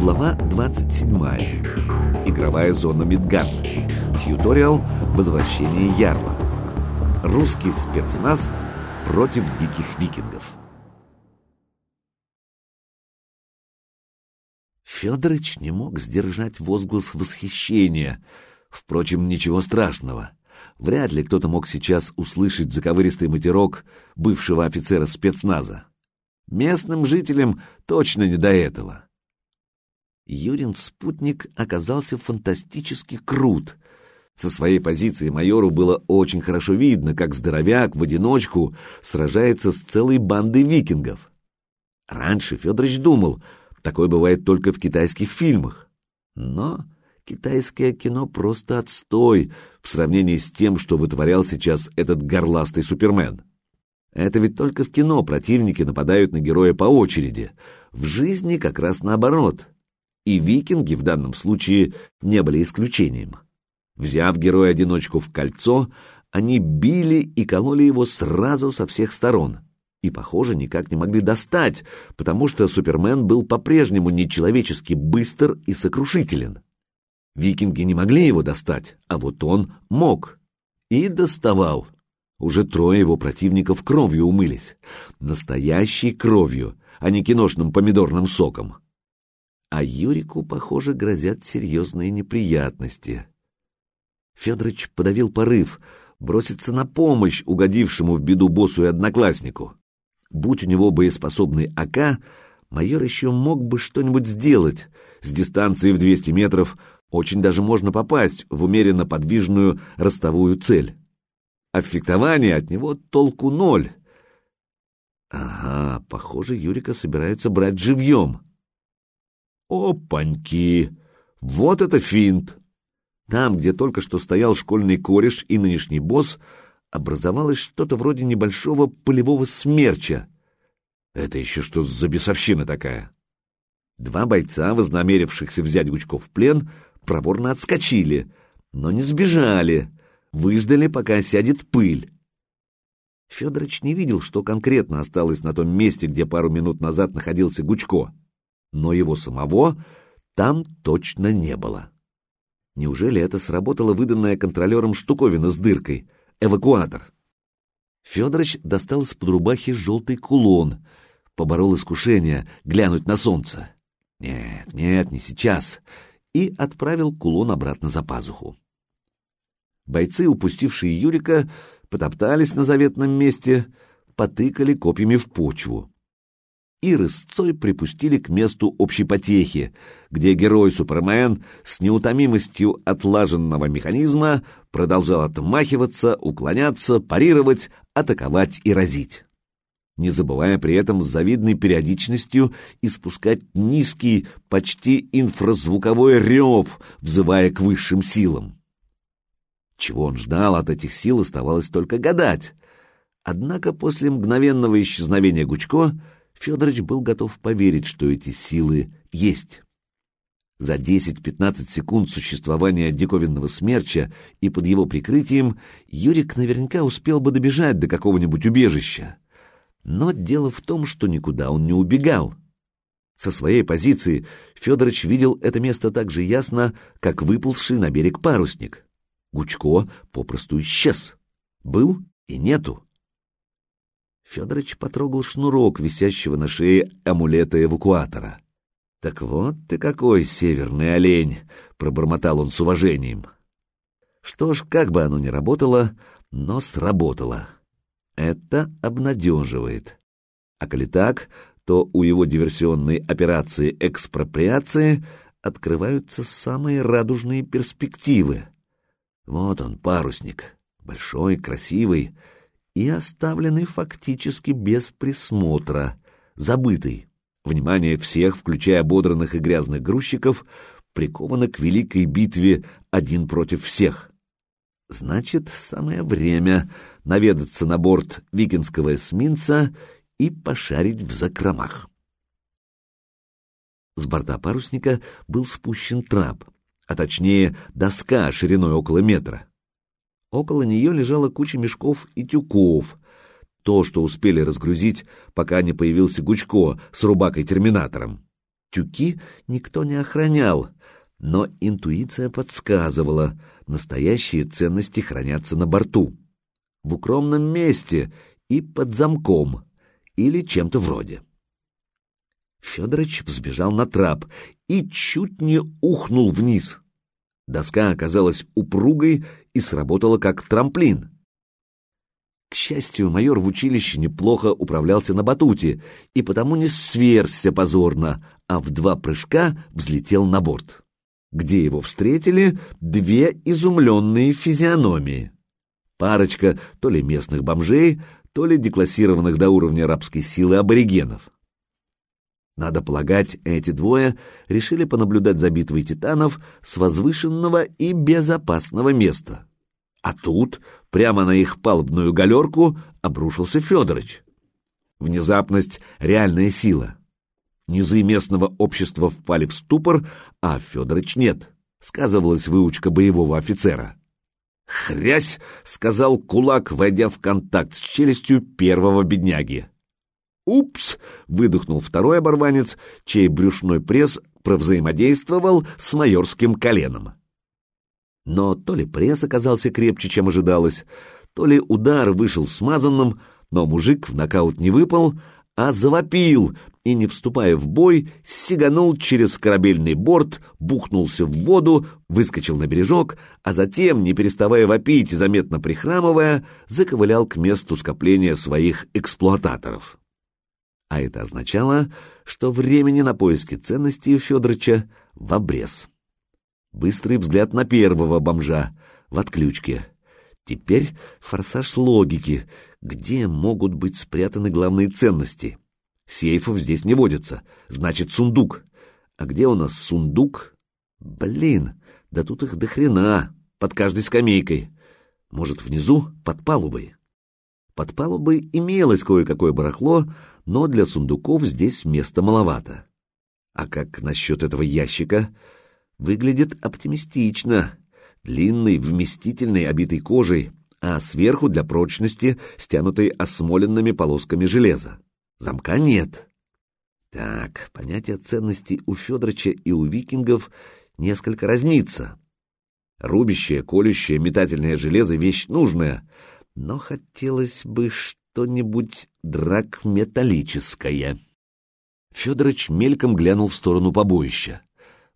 Глава 27. Игровая зона Мидгард. Тьюториал «Возвращение Ярла». Русский спецназ против диких викингов. Федорович не мог сдержать возглас восхищения. Впрочем, ничего страшного. Вряд ли кто-то мог сейчас услышать заковыристый матерок бывшего офицера спецназа. Местным жителям точно не до этого. Юрин спутник оказался фантастически крут. Со своей позиции майору было очень хорошо видно, как здоровяк в одиночку сражается с целой бандой викингов. Раньше Федорович думал, такое бывает только в китайских фильмах. Но китайское кино просто отстой в сравнении с тем, что вытворял сейчас этот горластый супермен. Это ведь только в кино противники нападают на героя по очереди. В жизни как раз наоборот — и викинги в данном случае не были исключением. Взяв героя-одиночку в кольцо, они били и кололи его сразу со всех сторон. И, похоже, никак не могли достать, потому что Супермен был по-прежнему нечеловечески быстр и сокрушителен. Викинги не могли его достать, а вот он мог. И доставал. Уже трое его противников кровью умылись. Настоящей кровью, а не киношным помидорным соком а Юрику, похоже, грозят серьезные неприятности. Федорович подавил порыв, броситься на помощь угодившему в беду боссу и однокласснику. Будь у него боеспособный АК, майор еще мог бы что-нибудь сделать. С дистанции в 200 метров очень даже можно попасть в умеренно подвижную ростовую цель. А в фехтовании от него толку ноль. Ага, похоже, Юрика собираются брать живьем. Опаньки! Вот это финт! Там, где только что стоял школьный кореш и нынешний босс, образовалось что-то вроде небольшого полевого смерча. Это еще что за бесовщина такая? Два бойца, вознамерившихся взять Гучков в плен, проворно отскочили, но не сбежали, выждали, пока сядет пыль. Федорович не видел, что конкретно осталось на том месте, где пару минут назад находился Гучко но его самого там точно не было. Неужели это сработала выданная контролером штуковина с дыркой, эвакуатор? Федорович достал из-под рубахи желтый кулон, поборол искушение глянуть на солнце. Нет, нет, не сейчас. И отправил кулон обратно за пазуху. Бойцы, упустившие Юрика, потоптались на заветном месте, потыкали копьями в почву и рысцой припустили к месту общей потехи, где герой Супермен с неутомимостью отлаженного механизма продолжал отмахиваться, уклоняться, парировать, атаковать и разить. Не забывая при этом с завидной периодичностью испускать низкий, почти инфразвуковой рев, взывая к высшим силам. Чего он ждал от этих сил, оставалось только гадать. Однако после мгновенного исчезновения Гучко Федорович был готов поверить, что эти силы есть. За 10-15 секунд существования диковинного смерча и под его прикрытием Юрик наверняка успел бы добежать до какого-нибудь убежища. Но дело в том, что никуда он не убегал. Со своей позиции Федорович видел это место так же ясно, как выползший на берег парусник. Гучко попросту исчез. Был и нету. Федорович потрогал шнурок, висящего на шее амулета эвакуатора. «Так вот ты какой северный олень!» — пробормотал он с уважением. Что ж, как бы оно ни работало, но сработало. Это обнадеживает. А коли так, то у его диверсионной операции экспроприации открываются самые радужные перспективы. Вот он, парусник, большой, красивый, и оставленный фактически без присмотра, забытый. Внимание всех, включая ободранных и грязных грузчиков, приковано к великой битве один против всех. Значит, самое время наведаться на борт викинского эсминца и пошарить в закромах. С борта парусника был спущен трап, а точнее доска шириной около метра. Около нее лежала куча мешков и тюков. То, что успели разгрузить, пока не появился Гучко с рубакой-терминатором. Тюки никто не охранял, но интуиция подсказывала, настоящие ценности хранятся на борту, в укромном месте и под замком, или чем-то вроде. Федорович взбежал на трап и чуть не ухнул вниз. Доска оказалась упругой и сработала как трамплин. К счастью, майор в училище неплохо управлялся на батуте и потому не сверзся позорно, а в два прыжка взлетел на борт, где его встретили две изумленные физиономии. Парочка то ли местных бомжей, то ли деклассированных до уровня рабской силы аборигенов. Надо полагать, эти двое решили понаблюдать за битвой титанов с возвышенного и безопасного места. А тут, прямо на их палубную галерку, обрушился Федорович. Внезапность — реальная сила. Низы местного общества впали в ступор, а Федорович нет. Сказывалась выучка боевого офицера. «Хрясь!» — сказал кулак, войдя в контакт с челюстью первого бедняги. «Упс!» — выдохнул второй оборванец, чей брюшной пресс провзаимодействовал с майорским коленом. Но то ли пресс оказался крепче, чем ожидалось, то ли удар вышел смазанным, но мужик в нокаут не выпал, а завопил и, не вступая в бой, сиганул через корабельный борт, бухнулся в воду, выскочил на бережок, а затем, не переставая вопить и заметно прихрамывая, заковылял к месту скопления своих эксплуататоров а это означало, что времени на поиски ценностей Федорыча в обрез. Быстрый взгляд на первого бомжа в отключке. Теперь форсаж логики. Где могут быть спрятаны главные ценности? Сейфов здесь не водится, значит сундук. А где у нас сундук? Блин, да тут их до хрена, под каждой скамейкой. Может, внизу, под палубой? Под палубой имелось кое-какое барахло, но для сундуков здесь места маловато. А как насчет этого ящика? Выглядит оптимистично. Длинный, вместительный, обитый кожей, а сверху для прочности стянутый осмоленными полосками железа. Замка нет. Так, понятие ценности у Федорыча и у викингов несколько разнится. Рубящее, колющее, метательное железо — вещь нужная, но хотелось бы, что-нибудь драгметаллическое. Федорович мельком глянул в сторону побоища.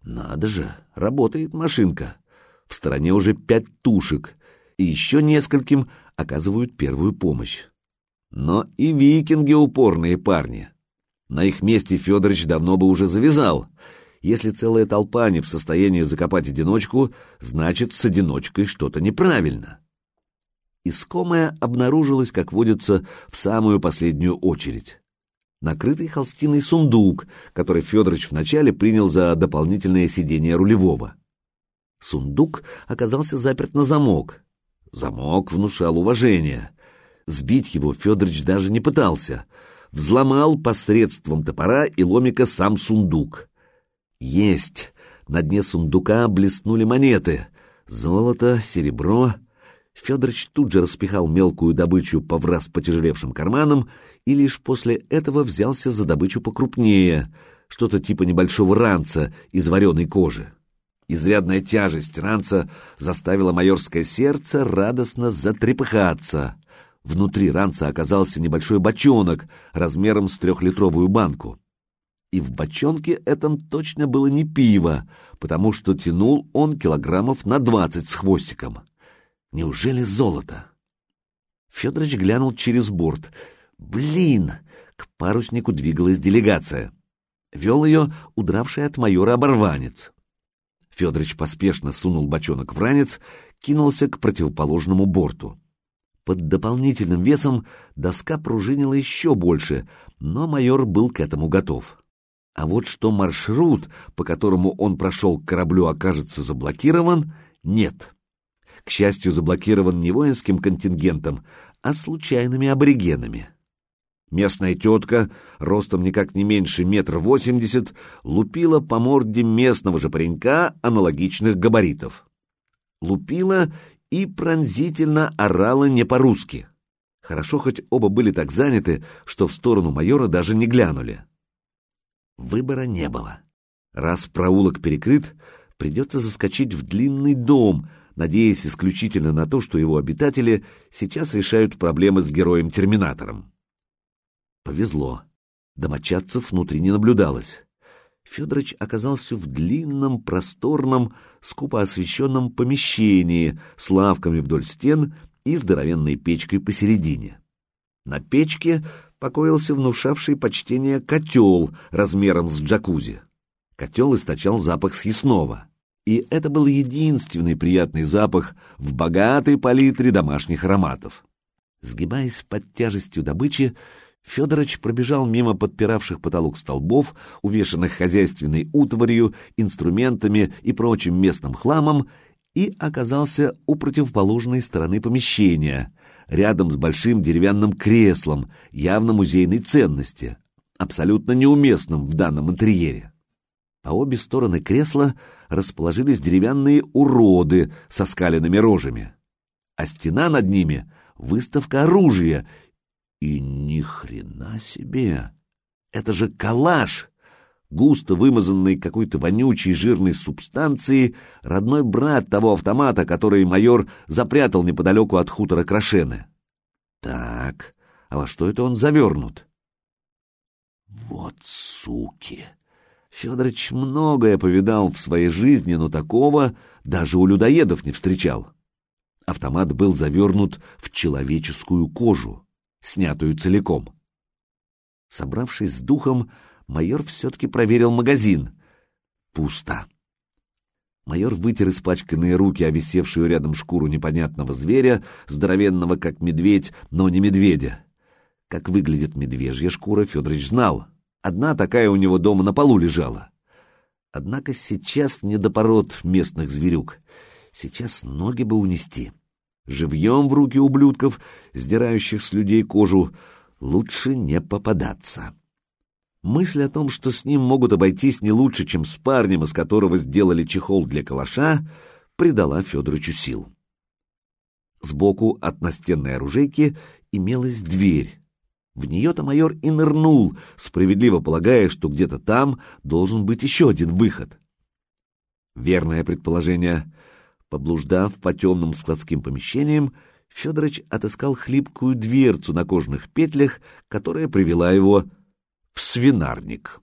Надо же, работает машинка. В стороне уже пять тушек, и еще нескольким оказывают первую помощь. Но и викинги упорные парни. На их месте Федорович давно бы уже завязал. Если целая толпа не в состоянии закопать одиночку, значит, с одиночкой что-то неправильно. Искомая обнаружилась, как водится, в самую последнюю очередь. Накрытый холстиной сундук, который Федорович вначале принял за дополнительное сиденье рулевого. Сундук оказался заперт на замок. Замок внушал уважение. Сбить его Федорович даже не пытался. Взломал посредством топора и ломика сам сундук. Есть! На дне сундука блеснули монеты. Золото, серебро, Федорович тут же распихал мелкую добычу по враз потяжелевшим карманам и лишь после этого взялся за добычу покрупнее, что-то типа небольшого ранца из вареной кожи. Изрядная тяжесть ранца заставила майорское сердце радостно затрепыхаться. Внутри ранца оказался небольшой бочонок размером с трехлитровую банку. И в бочонке этом точно было не пиво, потому что тянул он килограммов на двадцать с хвостиком. Неужели золото? Федорович глянул через борт. Блин! К паруснику двигалась делегация. Вел ее удравший от майора оборванец. Федорович поспешно сунул бочонок в ранец, кинулся к противоположному борту. Под дополнительным весом доска пружинила еще больше, но майор был к этому готов. А вот что маршрут, по которому он прошел к кораблю, окажется заблокирован, нет к счастью, заблокирован не воинским контингентом, а случайными аборигенами. Местная тетка, ростом никак не меньше метра восемьдесят, лупила по морде местного же паренька аналогичных габаритов. Лупила и пронзительно орала не по-русски. Хорошо, хоть оба были так заняты, что в сторону майора даже не глянули. Выбора не было. Раз проулок перекрыт, придется заскочить в длинный дом, надеясь исключительно на то, что его обитатели сейчас решают проблемы с героем-терминатором. Повезло. Домочадцев внутри не наблюдалось. Федорович оказался в длинном, просторном, скупо освещенном помещении с лавками вдоль стен и здоровенной печкой посередине. На печке покоился внушавший почтение котел размером с джакузи. Котел источал запах съестного, и это был единственный приятный запах в богатой палитре домашних ароматов. Сгибаясь под тяжестью добычи, Федорович пробежал мимо подпиравших потолок столбов, увешанных хозяйственной утварью, инструментами и прочим местным хламом, и оказался у противоположной стороны помещения, рядом с большим деревянным креслом, явно музейной ценности, абсолютно неуместным в данном интерьере. По обе стороны кресла расположились деревянные уроды со скаленными рожами, а стена над ними — выставка оружия и ни хрена себе! Это же калаш! Густо вымазанный какой-то вонючей жирной субстанцией, родной брат того автомата, который майор запрятал неподалеку от хутора Крашены. Так, а во что это он завернут? Вот суки! Федорович многое повидал в своей жизни, но такого даже у людоедов не встречал. Автомат был завернут в человеческую кожу снятую целиком. Собравшись с духом, майор все-таки проверил магазин. Пусто. Майор вытер испачканные руки, овисевшую рядом шкуру непонятного зверя, здоровенного как медведь, но не медведя. Как выглядит медвежья шкура, Федорович знал. Одна такая у него дома на полу лежала. Однако сейчас не до пород местных зверюк. Сейчас ноги бы унести живьем в руки ублюдков, сдирающих с людей кожу, лучше не попадаться. Мысль о том, что с ним могут обойтись не лучше, чем с парнем, из которого сделали чехол для калаша, придала Федоровичу сил. Сбоку от настенной оружейки имелась дверь. В нее-то майор и нырнул, справедливо полагая, что где-то там должен быть еще один выход. Верное предположение. Поблуждав по темным складским помещениям, Федорович отыскал хлипкую дверцу на кожных петлях, которая привела его в свинарник.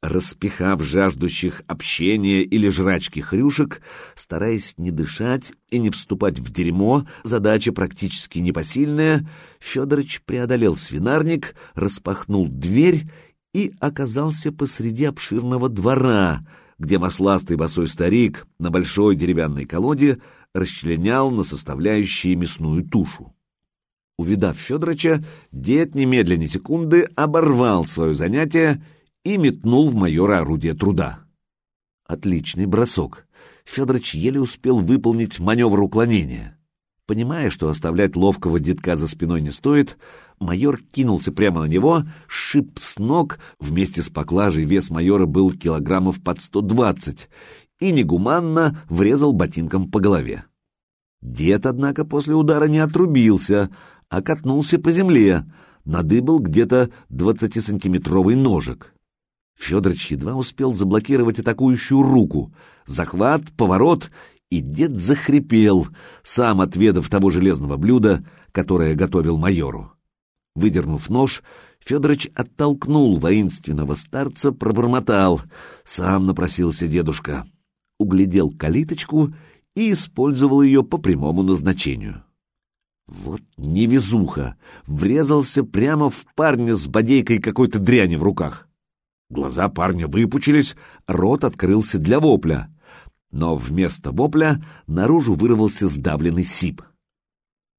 Распихав жаждущих общения или жрачки хрюшек, стараясь не дышать и не вступать в дерьмо, задача практически непосильная, Федорович преодолел свинарник, распахнул дверь и оказался посреди обширного двора — где масластый босой старик на большой деревянной колоде расчленял на составляющие мясную тушу. Увидав Федорыча, дед немедленно секунды оборвал свое занятие и метнул в майора орудие труда. Отличный бросок. Федорович еле успел выполнить маневр уклонения. Понимая, что оставлять ловкого детка за спиной не стоит, майор кинулся прямо на него, шип с ног, вместе с поклажей вес майора был килограммов под сто двадцать, и негуманно врезал ботинком по голове. Дед, однако, после удара не отрубился, а катнулся по земле, надыбал где-то двадцатисантиметровый ножик. Федорович едва успел заблокировать атакующую руку. Захват, поворот, и дед захрипел, сам отведав того железного блюда, которое готовил майору. Выдернув нож, Федорович оттолкнул воинственного старца, пробормотал. Сам напросился дедушка. Углядел калиточку и использовал ее по прямому назначению. Вот невезуха! Врезался прямо в парня с бодейкой какой-то дряни в руках. Глаза парня выпучились, рот открылся для вопля но вместо вопля наружу вырвался сдавленный сип.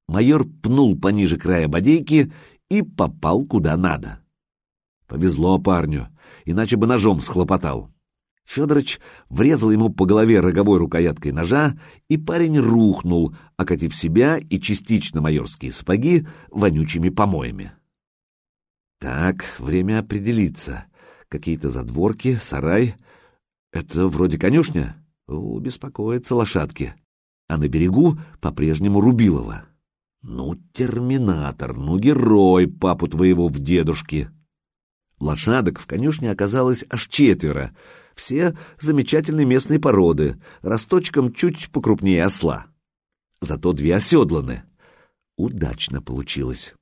Майор пнул пониже края бодейки и попал куда надо. Повезло парню, иначе бы ножом схлопотал. Федорович врезал ему по голове роговой рукояткой ножа, и парень рухнул, окатив себя и частично майорские сапоги вонючими помоями. Так, время определиться. Какие-то задворки, сарай. Это вроде конюшня? О, лошадки. А на берегу по-прежнему Рубилова. Ну, терминатор, ну, герой папу твоего в дедушке. Лошадок в конюшне оказалось аж четверо, все замечательной местной породы, росточком чуть покрупнее осла. Зато две оседланы. Удачно получилось.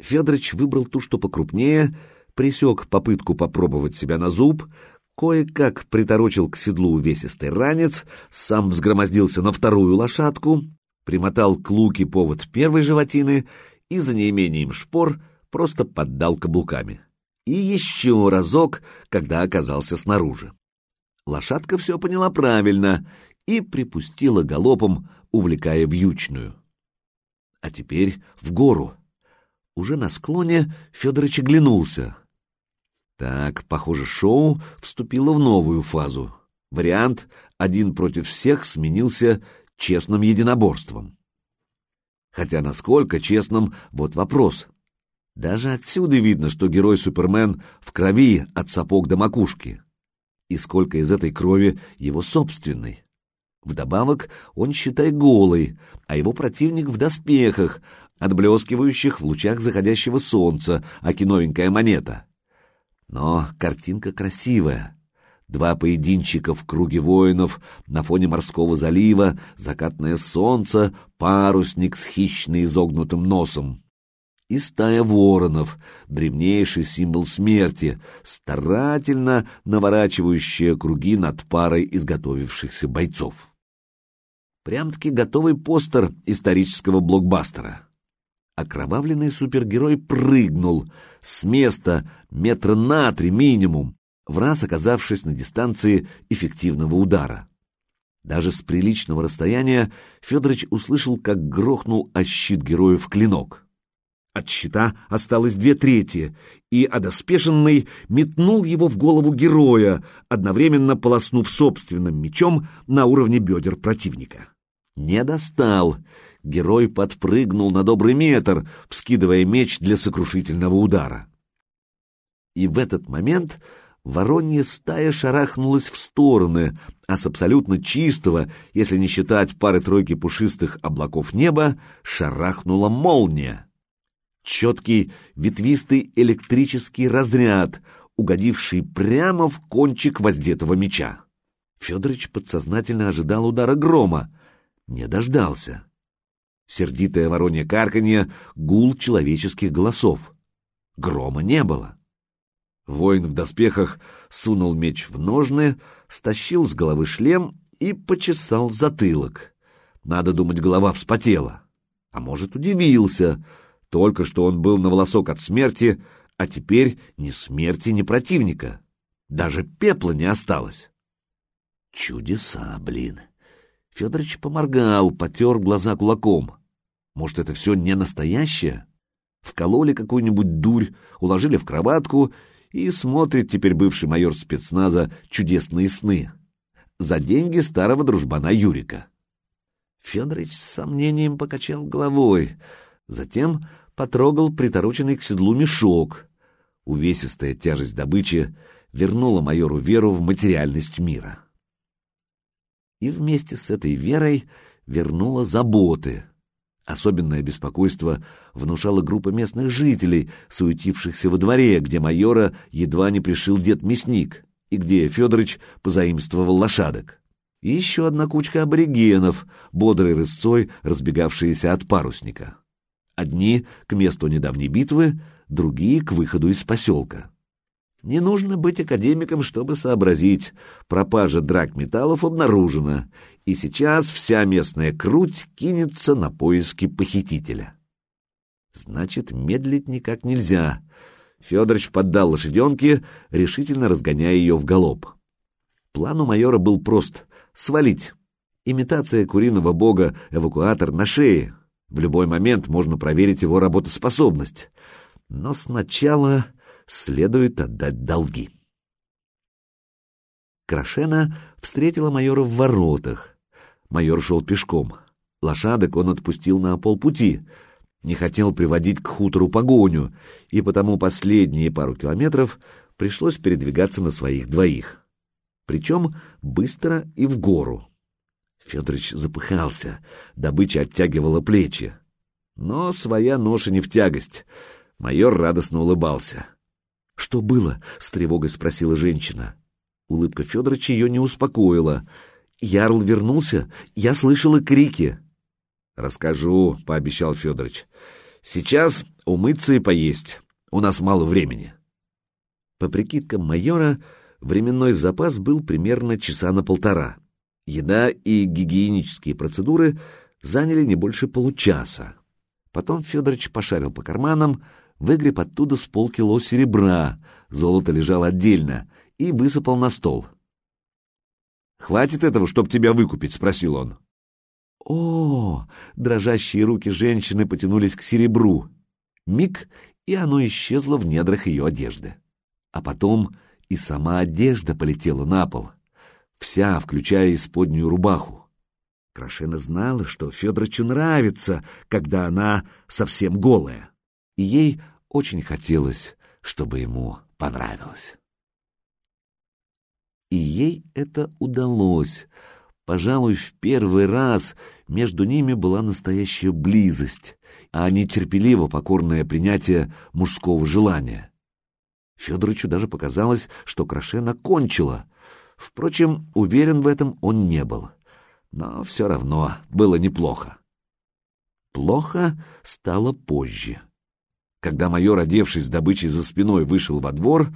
Федорович выбрал ту, что покрупнее, присек попытку попробовать себя на зуб, кое-как приторочил к седлу увесистый ранец, сам взгромоздился на вторую лошадку, примотал к луке повод первой животины и за неимением шпор просто поддал каблуками. И еще разок, когда оказался снаружи. Лошадка все поняла правильно и припустила галопом, увлекая вьючную. А теперь в гору. Уже на склоне Федорович оглянулся. Так, похоже, шоу вступило в новую фазу. Вариант «один против всех» сменился честным единоборством. Хотя насколько честным, вот вопрос. Даже отсюда видно, что герой Супермен в крови от сапог до макушки. И сколько из этой крови его собственной. Вдобавок, он, считай, голый, а его противник в доспехах, отблескивающих в лучах заходящего солнца, аки новенькая монета. Но картинка красивая. Два поединчика в круге воинов, на фоне морского залива, закатное солнце, парусник с хищно изогнутым носом. И стая воронов, древнейший символ смерти, старательно наворачивающая круги над парой изготовившихся бойцов. Прям-таки готовый постер исторического блокбастера. Окровавленный супергерой прыгнул с места метра на три минимум, в раз оказавшись на дистанции эффективного удара. Даже с приличного расстояния Федорович услышал, как грохнул о щит героев клинок. От щита осталось две трети, и одоспешенный метнул его в голову героя, одновременно полоснув собственным мечом на уровне бедер противника. Не достал. Герой подпрыгнул на добрый метр, вскидывая меч для сокрушительного удара. И в этот момент воронья стая шарахнулась в стороны, а с абсолютно чистого, если не считать пары-тройки пушистых облаков неба, шарахнула молния. Четкий ветвистый электрический разряд, угодивший прямо в кончик воздетого меча. Федорович подсознательно ожидал удара грома, не дождался. Сердитое воронье карканье, гул человеческих голосов. Грома не было. Воин в доспехах сунул меч в ножны, стащил с головы шлем и почесал затылок. Надо думать, голова вспотела. А может, удивился. Только что он был на волосок от смерти, а теперь ни смерти, ни противника. Даже пепла не осталось. Чудеса, блин. Федорович поморгал, потер глаза кулаком. Может, это все не настоящее? Вкололи какую-нибудь дурь, уложили в кроватку и смотрит теперь бывший майор спецназа чудесные сны. За деньги старого дружбана Юрика. Федорович с сомнением покачал головой, затем потрогал притороченный к седлу мешок. Увесистая тяжесть добычи вернула майору веру в материальность мира. И вместе с этой верой вернула заботы — Особенное беспокойство внушала группа местных жителей, суетившихся во дворе, где майора едва не пришил дед-мясник, и где Федорович позаимствовал лошадок. И еще одна кучка аборигенов, бодрой рысцой разбегавшиеся от парусника. Одни к месту недавней битвы, другие к выходу из поселка. Не нужно быть академиком, чтобы сообразить. Пропажа драгметаллов обнаружена, и сейчас вся местная круть кинется на поиски похитителя. Значит, медлить никак нельзя. Федорович поддал лошаденке, решительно разгоняя ее в галоп. План у майора был прост — свалить. Имитация куриного бога, эвакуатор на шее. В любой момент можно проверить его работоспособность. Но сначала следует отдать долги. Крашена встретила майора в воротах. Майор шел пешком. Лошадок он отпустил на полпути. Не хотел приводить к хутору погоню, и потому последние пару километров пришлось передвигаться на своих двоих. Причем быстро и в гору. Федорович запыхался, добыча оттягивала плечи. Но своя ноша не в тягость. Майор радостно улыбался. «Что было?» — с тревогой спросила женщина. Улыбка Федоровича ее не успокоила. «Ярл вернулся? Я слышала крики». «Расскажу», — пообещал Федорович. «Сейчас умыться и поесть. У нас мало времени». По прикидкам майора, временной запас был примерно часа на полтора. Еда и гигиенические процедуры заняли не больше получаса. Потом Федорович пошарил по карманам, выгреб оттуда с полкило серебра, золото лежало отдельно, и высыпал на стол. «Хватит этого, чтоб тебя выкупить?» — спросил он. О, дрожащие руки женщины потянулись к серебру. Миг, и оно исчезло в недрах ее одежды. А потом и сама одежда полетела на пол, вся, включая исподнюю рубаху. Крашена знала, что Федорычу нравится, когда она совсем голая, и ей очень хотелось, чтобы ему понравилось. И ей это удалось. Пожалуй, в первый раз между ними была настоящая близость, а не терпеливо покорное принятие мужского желания. Федорычу даже показалось, что Крашена кончила. Впрочем, уверен в этом он не был. Но все равно было неплохо. Плохо стало позже. Когда майор, одевшись с добычей за спиной, вышел во двор,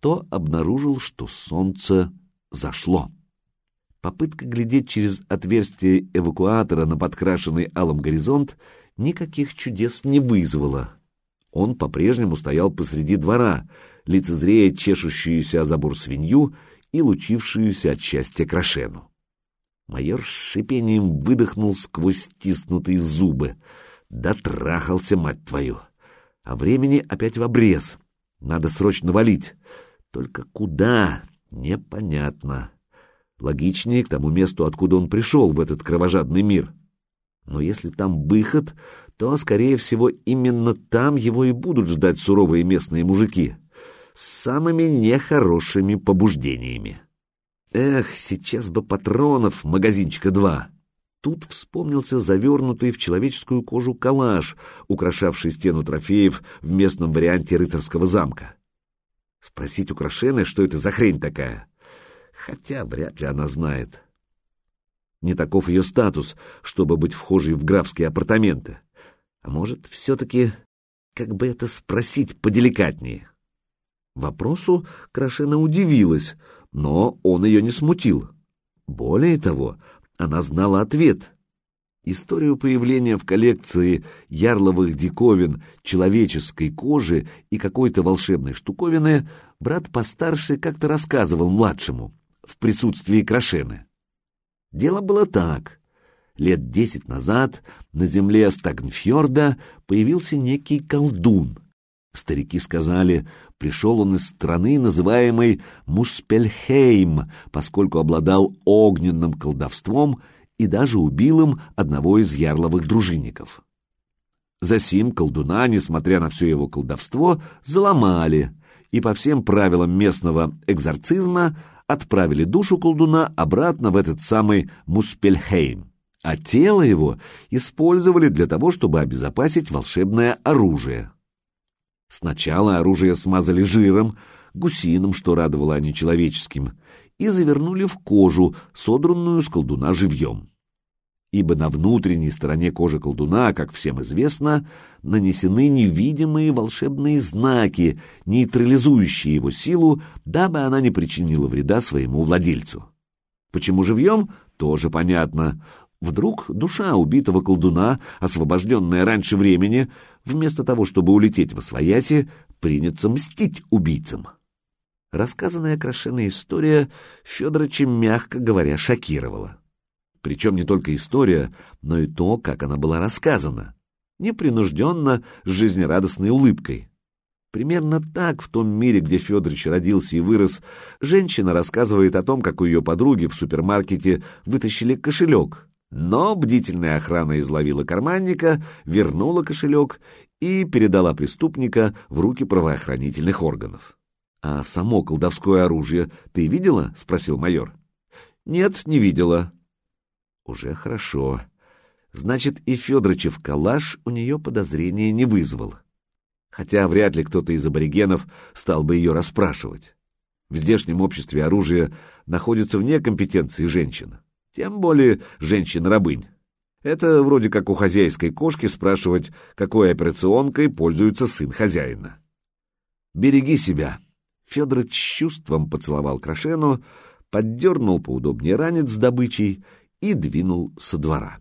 то обнаружил, что солнце зашло. Попытка глядеть через отверстие эвакуатора на подкрашенный алым горизонт никаких чудес не вызвала. Он по-прежнему стоял посреди двора, лицезрея чешущуюся о забор свинью и лучившуюся от счастья крошену. Майор с шипением выдохнул сквозь стиснутые зубы. Дотрахался, мать твою! А времени опять в обрез. Надо срочно валить. Только куда? Непонятно. Логичнее к тому месту, откуда он пришел в этот кровожадный мир. Но если там выход, то, скорее всего, именно там его и будут ждать суровые местные мужики с самыми нехорошими побуждениями. Эх, сейчас бы патронов, магазинчика два. Тут вспомнился завернутый в человеческую кожу калаш, украшавший стену трофеев в местном варианте рыцарского замка. Спросить у что это за хрень такая? Хотя вряд ли она знает. Не таков ее статус, чтобы быть вхожей в графские апартаменты. А может, все-таки, как бы это спросить поделикатнее? Вопросу Крашена удивилась, но он ее не смутил. Более того, она знала ответ. Историю появления в коллекции ярловых диковин человеческой кожи и какой-то волшебной штуковины брат постарше как-то рассказывал младшему в присутствии Крашены. Дело было так. Лет десять назад на земле Стагнфьорда появился некий колдун — Старики сказали, пришел он из страны, называемой Муспельхейм, поскольку обладал огненным колдовством и даже убил им одного из ярловых дружинников. Засим колдуна, несмотря на все его колдовство, заломали и по всем правилам местного экзорцизма отправили душу колдуна обратно в этот самый Муспельхейм, а тело его использовали для того, чтобы обезопасить волшебное оружие. Сначала оружие смазали жиром, гусиным, что радовало, а не человеческим, и завернули в кожу, содранную с колдуна живьем. Ибо на внутренней стороне кожи колдуна, как всем известно, нанесены невидимые волшебные знаки, нейтрализующие его силу, дабы она не причинила вреда своему владельцу. Почему живьем, тоже понятно. Вдруг душа убитого колдуна, освобожденная раньше времени, вместо того, чтобы улететь во свояси, принятся мстить убийцам. Рассказанная Крашеной история Федоровича, мягко говоря, шокировала. Причем не только история, но и то, как она была рассказана. Непринужденно, с жизнерадостной улыбкой. Примерно так в том мире, где Федорович родился и вырос, женщина рассказывает о том, как у ее подруги в супермаркете вытащили кошелек, но бдительная охрана изловила карманника, вернула кошелек и передала преступника в руки правоохранительных органов. «А само колдовское оружие ты видела?» — спросил майор. «Нет, не видела». «Уже хорошо. Значит, и Федорычев калаш у нее подозрения не вызвал. хотя вряд ли кто-то из аборигенов стал бы ее расспрашивать. В здешнем обществе оружие находится вне компетенции женщин, тем более женщин-рабынь. Это вроде как у хозяйской кошки спрашивать, какой операционкой пользуется сын хозяина. «Береги себя!» Федор с чувством поцеловал Крашену, поддернул поудобнее ранец с добычей и двинул со двора.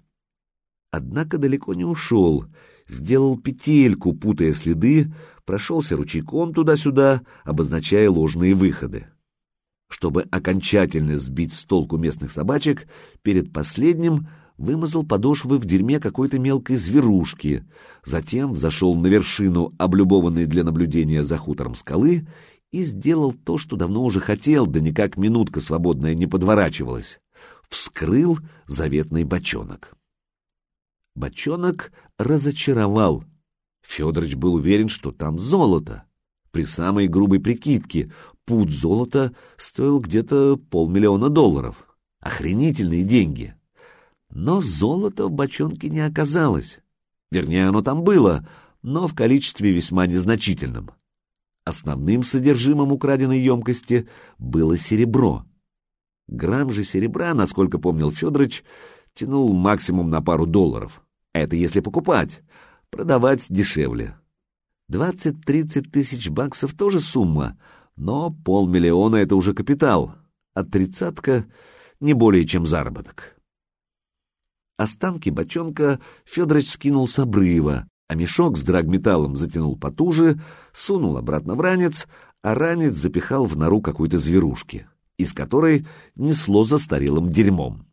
Однако далеко не ушел, сделал петельку, путая следы, прошелся ручейком туда-сюда, обозначая ложные выходы. Чтобы окончательно сбить с толку местных собачек, перед последним вымазал подошвы в дерьме какой-то мелкой зверушки, затем зашел на вершину, облюбованной для наблюдения за хутором скалы, и сделал то, что давно уже хотел, да никак минутка свободная не подворачивалась. Вскрыл заветный бочонок. Бочонок разочаровал. Федорович был уверен, что там золото. При самой грубой прикидке пуд золота стоил где-то полмиллиона долларов. Охренительные деньги. Но золота в бочонке не оказалось. Вернее, оно там было, но в количестве весьма незначительном. Основным содержимым украденной емкости было серебро. Грамм же серебра, насколько помнил Федорович, тянул максимум на пару долларов. Это если покупать. Продавать дешевле. Двадцать-тридцать тысяч баксов тоже сумма, но полмиллиона — это уже капитал, а тридцатка — не более чем заработок. Останки бочонка Федорович скинул с обрыва, а мешок с драгметаллом затянул потуже, сунул обратно в ранец, а ранец запихал в нору какой-то зверушки, из которой несло застарелым дерьмом.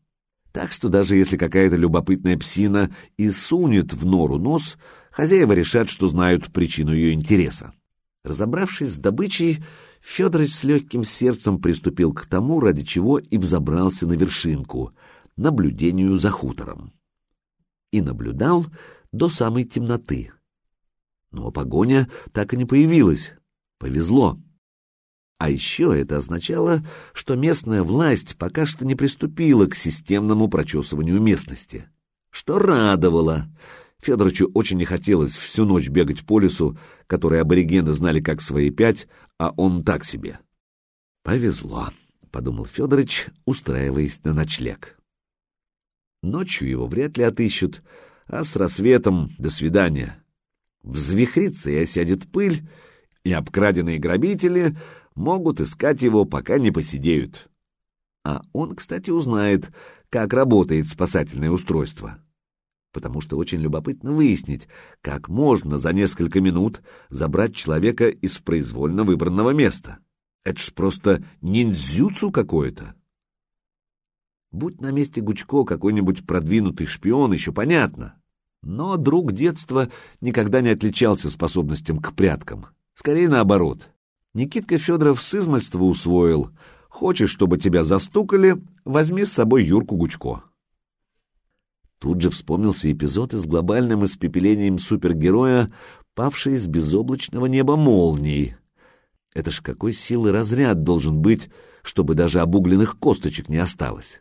Так что даже если какая-то любопытная псина и сунет в нору нос, хозяева решат, что знают причину ее интереса. Разобравшись с добычей, Федорович с легким сердцем приступил к тому, ради чего и взобрался на вершинку — наблюдению за хутором. И наблюдал до самой темноты. Но погоня так и не появилась. Повезло. А еще это означало, что местная власть пока что не приступила к системному прочесыванию местности. Что радовало. Федоровичу очень не хотелось всю ночь бегать по лесу, который аборигены знали как свои пять, а он так себе. «Повезло», — подумал Федорович, устраиваясь на ночлег. Ночью его вряд ли отыщут, а с рассветом до свидания. Взвихрится и осядет пыль, и обкраденные грабители могут искать его, пока не посидеют. А он, кстати, узнает, как работает спасательное устройство. Потому что очень любопытно выяснить, как можно за несколько минут забрать человека из произвольно выбранного места. Это ж просто ниндзюцу какое-то. Будь на месте Гучко какой-нибудь продвинутый шпион, еще понятно. Но друг детства никогда не отличался способностям к пряткам. Скорее наоборот. Никитка Федоров с измальства усвоил. Хочешь, чтобы тебя застукали, возьми с собой Юрку Гучко. Тут же вспомнился эпизод с глобальным испепелением супергероя, павший из безоблачного неба молнией. Это ж какой силы разряд должен быть, чтобы даже обугленных косточек не осталось.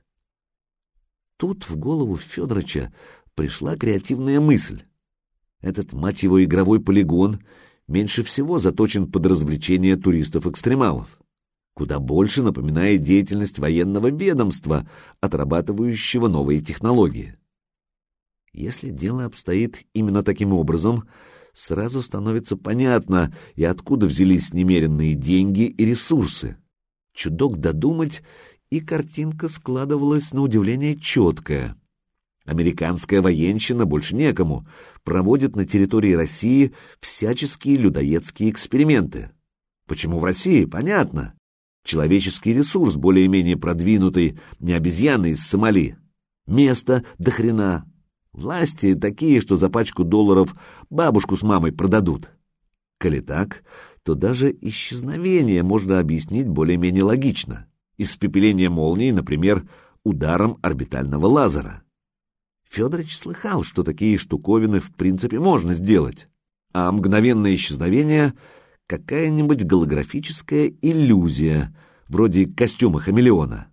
Тут в голову Федоровича пришла креативная мысль. Этот, мать его, игровой полигон меньше всего заточен под развлечение туристов-экстремалов. Куда больше напоминает деятельность военного ведомства, отрабатывающего новые технологии. Если дело обстоит именно таким образом, сразу становится понятно, и откуда взялись немеренные деньги и ресурсы. Чудок додумать, и картинка складывалась на удивление четкая. Американская военщина больше некому, проводит на территории России всяческие людоедские эксперименты. Почему в России? Понятно. Человеческий ресурс более-менее продвинутый, не обезьяны из Сомали. Место до хрена. Власти такие, что за пачку долларов бабушку с мамой продадут. Коли так, то даже исчезновение можно объяснить более-менее логично испепеление молнии, например, ударом орбитального лазера. Федорович слыхал, что такие штуковины в принципе можно сделать, а мгновенное исчезновение — какая-нибудь голографическая иллюзия, вроде костюма хамелеона.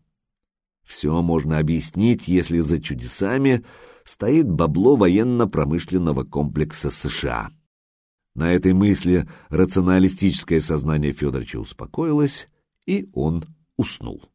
Все можно объяснить, если за чудесами стоит бабло военно-промышленного комплекса США. На этой мысли рационалистическое сознание Федоровича успокоилось, и он уснул.